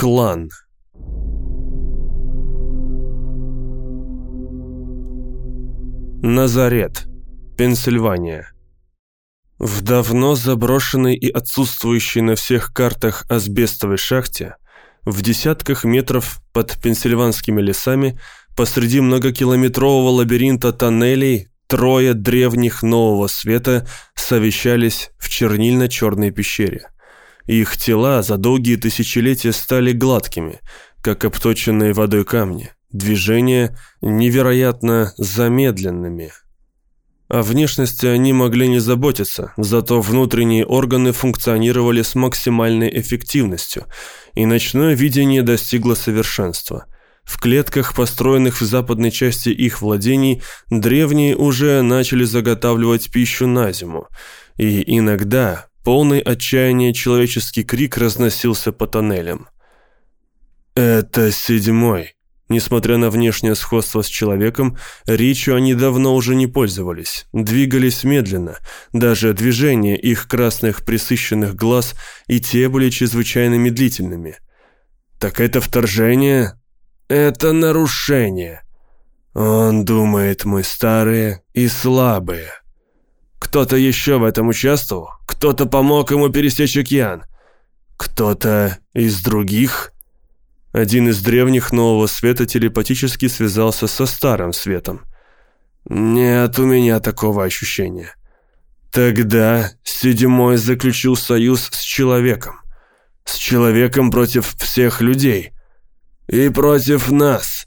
Клан. Назарет, Пенсильвания. В давно заброшенной и отсутствующей на всех картах асбестовой шахте, в десятках метров под пенсильванскими лесами, посреди многокилометрового лабиринта тоннелей, трое древних нового света совещались в чернильно-черной пещере. Их тела за долгие тысячелетия стали гладкими, как обточенные водой камни, движения невероятно замедленными – о внешности они могли не заботиться, зато внутренние органы функционировали с максимальной эффективностью, и ночное видение достигло совершенства. В клетках, построенных в западной части их владений, древние уже начали заготавливать пищу на зиму, и иногда полный отчаяния человеческий крик разносился по тоннелям. «Это седьмой», Несмотря на внешнее сходство с человеком, речью они давно уже не пользовались, двигались медленно, даже движения их красных присыщенных глаз и те были чрезвычайно медлительными. «Так это вторжение? Это нарушение. Он думает, мы старые и слабые. Кто-то еще в этом участвовал? Кто-то помог ему пересечь океан? Кто-то из других?» Один из древних нового света телепатически связался со старым светом. Нет у меня такого ощущения. Тогда седьмой заключил союз с человеком. С человеком против всех людей. И против нас.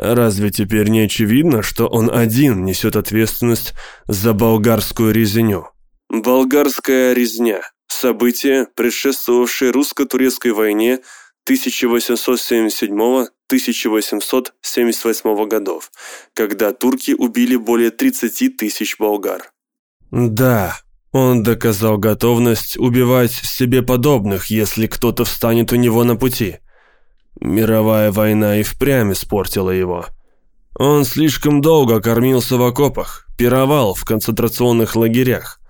Разве теперь не очевидно, что он один несет ответственность за болгарскую резню? Болгарская резня. Событие, предшествовавшее русско-турецкой войне 1877-1878 годов, когда турки убили более 30 тысяч болгар. Да, он доказал готовность убивать себе подобных, если кто-то встанет у него на пути. Мировая война и впрямь испортила его. Он слишком долго кормился в окопах, пировал в концентрационных лагерях.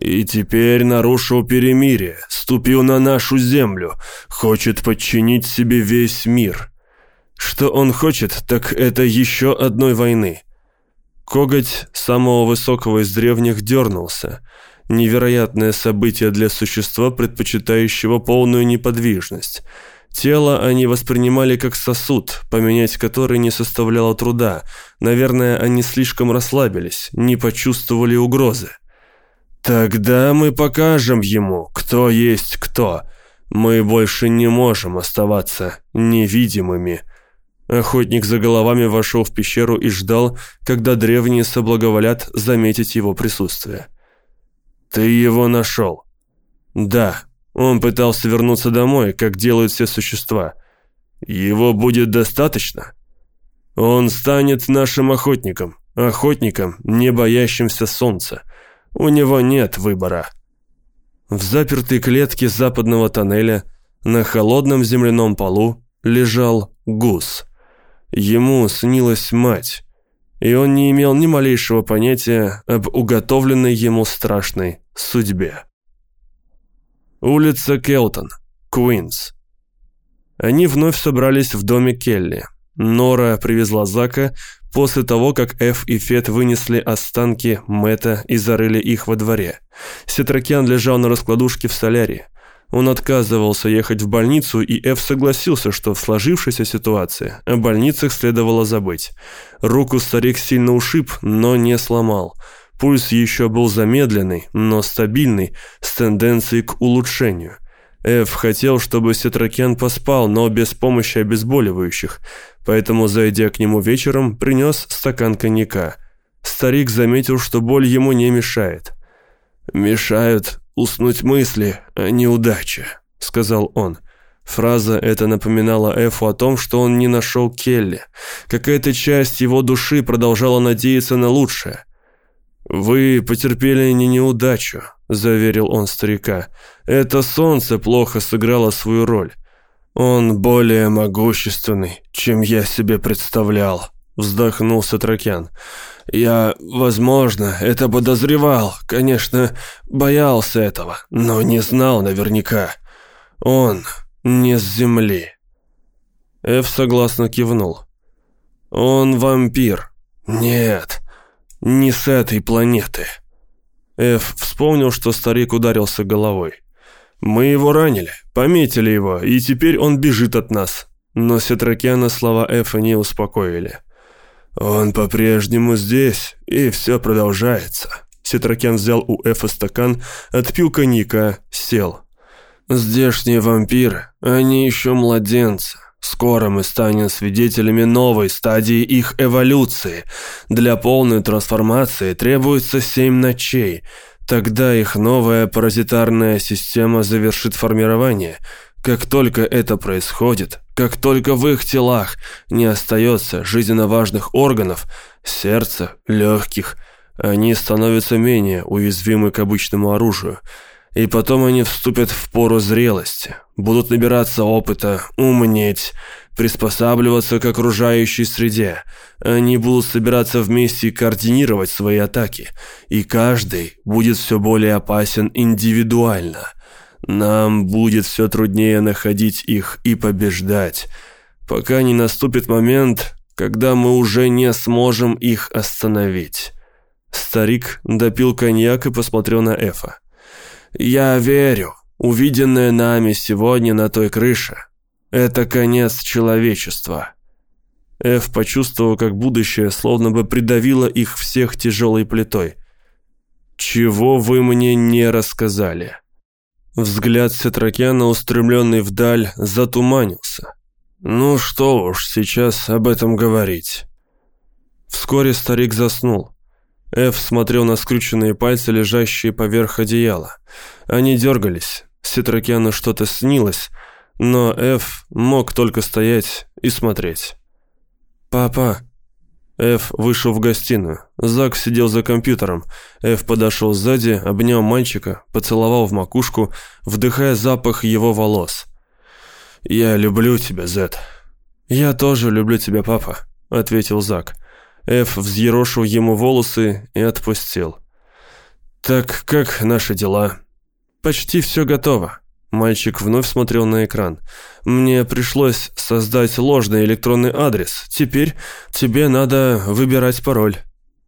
И теперь нарушил перемирие, ступил на нашу землю, хочет подчинить себе весь мир. Что он хочет, так это еще одной войны. Коготь самого высокого из древних дернулся. Невероятное событие для существа, предпочитающего полную неподвижность. Тело они воспринимали как сосуд, поменять который не составляло труда. Наверное, они слишком расслабились, не почувствовали угрозы. «Тогда мы покажем ему, кто есть кто. Мы больше не можем оставаться невидимыми». Охотник за головами вошел в пещеру и ждал, когда древние соблаговолят заметить его присутствие. «Ты его нашел?» «Да, он пытался вернуться домой, как делают все существа. Его будет достаточно?» «Он станет нашим охотником, охотником, не боящимся солнца. У него нет выбора. В запертой клетке западного тоннеля на холодном земляном полу лежал гус. Ему снилась мать, и он не имел ни малейшего понятия об уготовленной ему страшной судьбе. Улица Келтон, Куинс. Они вновь собрались в доме Келли. Нора привезла Зака, после того, как Эф и Фет вынесли останки Мэта и зарыли их во дворе. Сетракян лежал на раскладушке в солярии. Он отказывался ехать в больницу, и Эф согласился, что в сложившейся ситуации о больницах следовало забыть. Руку старик сильно ушиб, но не сломал. Пульс еще был замедленный, но стабильный, с тенденцией к улучшению – Эв хотел, чтобы Сетракен поспал, но без помощи обезболивающих, поэтому, зайдя к нему вечером, принес стакан коньяка. Старик заметил, что боль ему не мешает. «Мешают уснуть мысли, а не удача», — сказал он. Фраза эта напоминала Эфу о том, что он не нашел Келли. Какая-то часть его души продолжала надеяться на лучшее. «Вы потерпели не неудачу», — заверил он старика. «Это солнце плохо сыграло свою роль. Он более могущественный, чем я себе представлял», — вздохнул Сатракян. «Я, возможно, это подозревал, конечно, боялся этого, но не знал наверняка. Он не с земли». Эф согласно кивнул. «Он вампир». «Нет, не с этой планеты». Эф вспомнил, что старик ударился головой. «Мы его ранили, пометили его, и теперь он бежит от нас». Но Сетракяна слова Эфа не успокоили. «Он по-прежнему здесь, и все продолжается». Сетракян взял у Эфа стакан, отпил коньяка, сел. «Здешние вампиры, они еще младенцы. Скоро мы станем свидетелями новой стадии их эволюции. Для полной трансформации требуется семь ночей. Тогда их новая паразитарная система завершит формирование. Как только это происходит, как только в их телах не остается жизненно важных органов, сердца, легких – они становятся менее уязвимы к обычному оружию. И потом они вступят в пору зрелости, будут набираться опыта, умнеть, приспосабливаться к окружающей среде. Они будут собираться вместе и координировать свои атаки. И каждый будет все более опасен индивидуально. Нам будет все труднее находить их и побеждать, пока не наступит момент, когда мы уже не сможем их остановить. Старик допил коньяк и посмотрел на Эфа. «Я верю. Увиденное нами сегодня на той крыше – это конец человечества». Эф почувствовал, как будущее словно бы придавило их всех тяжелой плитой. «Чего вы мне не рассказали?» Взгляд Сетракяна, устремленный вдаль, затуманился. «Ну что уж сейчас об этом говорить». Вскоре старик заснул. Эф смотрел на скрюченные пальцы, лежащие поверх одеяла. Они дергались. Ситракиану что-то снилось, но Эф мог только стоять и смотреть. «Папа!» Эф вышел в гостиную. Зак сидел за компьютером. Эф подошел сзади, обнял мальчика, поцеловал в макушку, вдыхая запах его волос. «Я люблю тебя, Зет». «Я тоже люблю тебя, папа», — ответил Зак. Эф взъерошил ему волосы и отпустил. «Так как наши дела?» «Почти все готово». Мальчик вновь смотрел на экран. «Мне пришлось создать ложный электронный адрес. Теперь тебе надо выбирать пароль».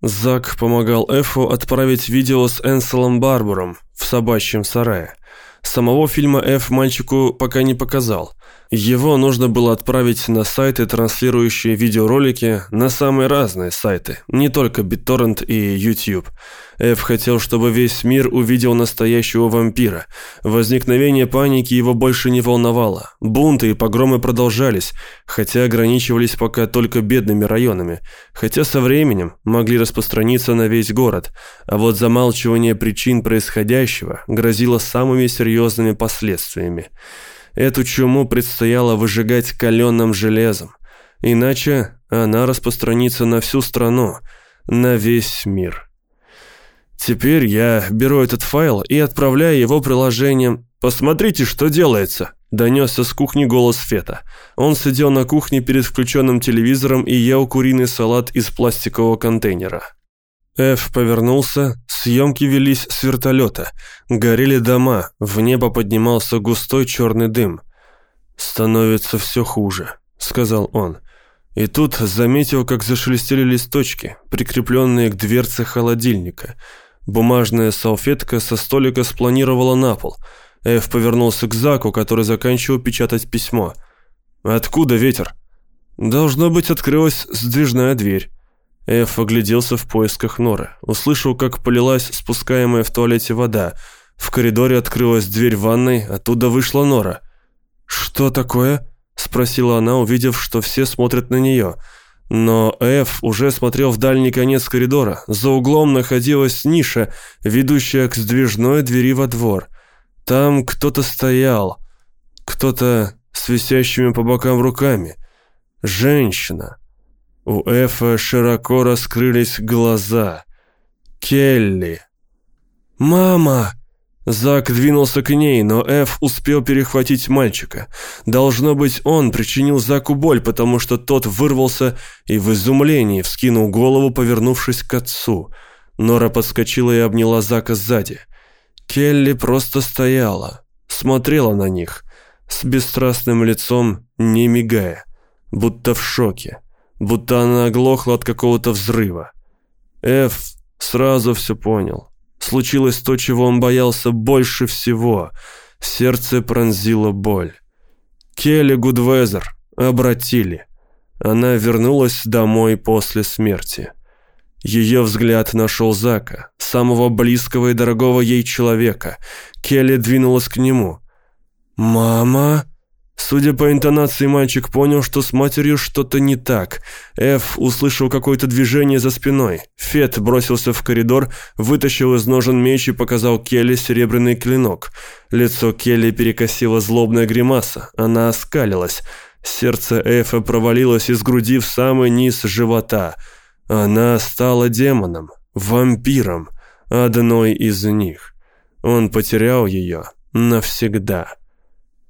Зак помогал Эфу отправить видео с Энселом Барбуром в собачьем сарае. Самого фильма Эф мальчику пока не показал. Его нужно было отправить на сайты, транслирующие видеоролики, на самые разные сайты, не только BitTorrent и YouTube. Эф хотел, чтобы весь мир увидел настоящего вампира. Возникновение паники его больше не волновало. Бунты и погромы продолжались, хотя ограничивались пока только бедными районами, хотя со временем могли распространиться на весь город. А вот замалчивание причин происходящего грозило самыми серьезными последствиями. Эту чуму предстояло выжигать каленым железом. Иначе она распространится на всю страну, на весь мир. Теперь я беру этот файл и отправляю его приложением. «Посмотрите, что делается!» – донесся с кухни голос Фета. Он сидел на кухне перед включенным телевизором и ел куриный салат из пластикового контейнера. Эф повернулся, съемки велись с вертолета. Горели дома, в небо поднимался густой черный дым. «Становится все хуже», — сказал он. И тут заметил, как зашелестели листочки, прикрепленные к дверце холодильника. Бумажная салфетка со столика спланировала на пол. Эф повернулся к Заку, который заканчивал печатать письмо. «Откуда ветер?» «Должно быть, открылась сдвижная дверь». Эф огляделся в поисках Норы. Услышал, как полилась спускаемая в туалете вода. В коридоре открылась дверь ванной, оттуда вышла Нора. «Что такое?» – спросила она, увидев, что все смотрят на нее. Но Эф уже смотрел в дальний конец коридора. За углом находилась ниша, ведущая к сдвижной двери во двор. Там кто-то стоял. Кто-то с висящими по бокам руками. Женщина. У Эфа широко раскрылись глаза. «Келли!» «Мама!» Зак двинулся к ней, но Эф успел перехватить мальчика. Должно быть, он причинил Заку боль, потому что тот вырвался и в изумлении вскинул голову, повернувшись к отцу. Нора подскочила и обняла Зака сзади. Келли просто стояла, смотрела на них, с бесстрастным лицом, не мигая. будто в шоке, будто она оглохла от какого-то взрыва. Эф сразу все понял. Случилось то, чего он боялся больше всего. Сердце пронзило боль. Келли Гудвезер обратили. Она вернулась домой после смерти. Ее взгляд нашел Зака, самого близкого и дорогого ей человека. Келли двинулась к нему. «Мама?» Судя по интонации, мальчик понял, что с матерью что-то не так. Эф услышал какое-то движение за спиной. Фет бросился в коридор, вытащил из ножен меч и показал Келли серебряный клинок. Лицо Келли перекосило злобная гримаса. Она оскалилась. Сердце Эфа провалилось из груди в самый низ живота. Она стала демоном, вампиром, одной из них. Он потерял ее навсегда.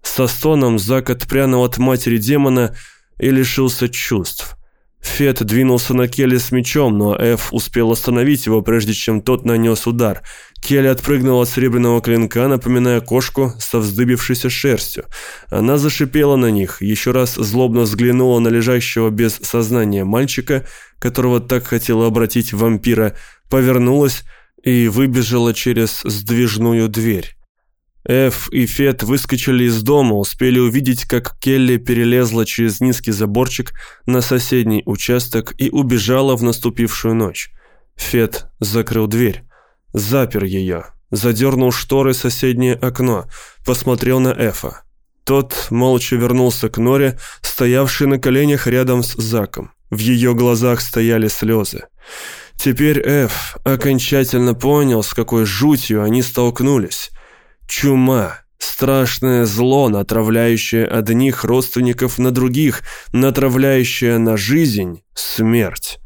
Со стоном Зак отпрянул от матери демона и лишился чувств. Фет двинулся на Келли с мечом, но Эф успел остановить его, прежде чем тот нанес удар. Келли отпрыгнула от серебряного клинка, напоминая кошку со вздыбившейся шерстью. Она зашипела на них, еще раз злобно взглянула на лежащего без сознания мальчика, которого так хотела обратить вампира, повернулась и выбежала через сдвижную дверь. Эф и Фет выскочили из дома, успели увидеть, как Келли перелезла через низкий заборчик на соседний участок и убежала в наступившую ночь. Фет закрыл дверь, запер ее, задернул шторы соседнее окно, посмотрел на Эфа. Тот молча вернулся к Норе, стоявшей на коленях рядом с Заком. В ее глазах стояли слезы. Теперь Эф окончательно понял, с какой жутью они столкнулись. Чума. Страшное зло, натравляющее одних родственников на других, натравляющее на жизнь смерть.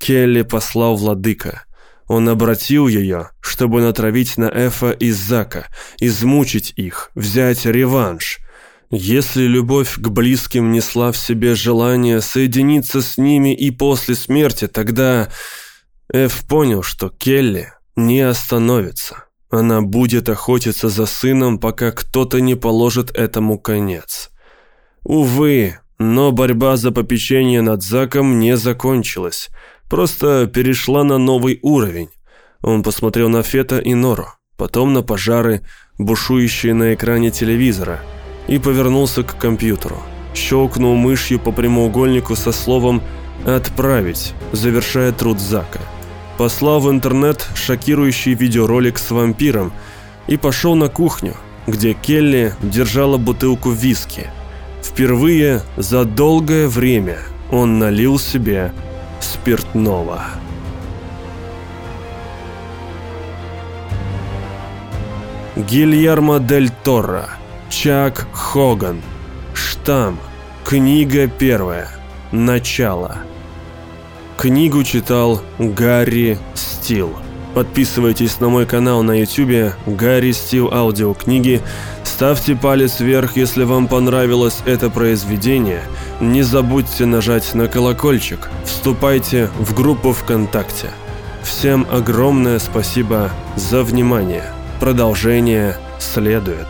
Келли послал владыка. Он обратил ее, чтобы натравить на Эфа и Зака, измучить их, взять реванш. Если любовь к близким несла в себе желание соединиться с ними и после смерти, тогда Эф понял, что Келли не остановится. Она будет охотиться за сыном, пока кто-то не положит этому конец. Увы, но борьба за попечение над Заком не закончилась, просто перешла на новый уровень. Он посмотрел на Фета и Нору, потом на пожары, бушующие на экране телевизора, и повернулся к компьютеру. Щелкнул мышью по прямоугольнику со словом «Отправить», завершая труд Зака – послал в интернет шокирующий видеоролик с вампиром и пошел на кухню, где Келли держала бутылку виски. Впервые за долгое время он налил себе спиртного. Гильермо Дель Торро, Чак Хоган, Штамм, книга первая, начало. Книгу читал Гарри Стил. Подписывайтесь на мой канал на YouTube Гарри Стил аудиокниги. Ставьте палец вверх, если вам понравилось это произведение. Не забудьте нажать на колокольчик. Вступайте в группу ВКонтакте. Всем огромное спасибо за внимание. Продолжение следует.